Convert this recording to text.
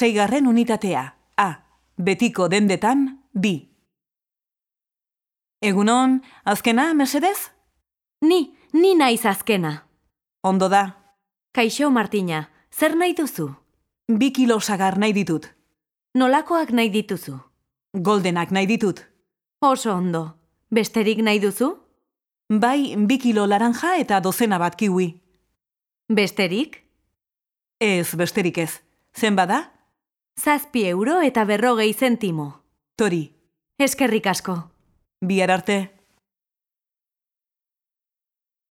Seigarren unitatea. A. Betiko dendetan, bi. Egunon, azkena, mesedez? Ni, ni naiz azkena. Ondo da. Kaixo, Martina, zer nahi duzu? Bi kilo sagar nahi ditut. Nolakoak nahi dituzu? Goldenak nahi ditut. Oso ondo. Besterik nahi duzu? Bai, bi kilo laranja eta dozena bat kiwi. Besterik? Ez, besterik ez. Zen bada? Zazpi euro eta berrogei zentimo. Tori, Eskerrik asko. bihar arte.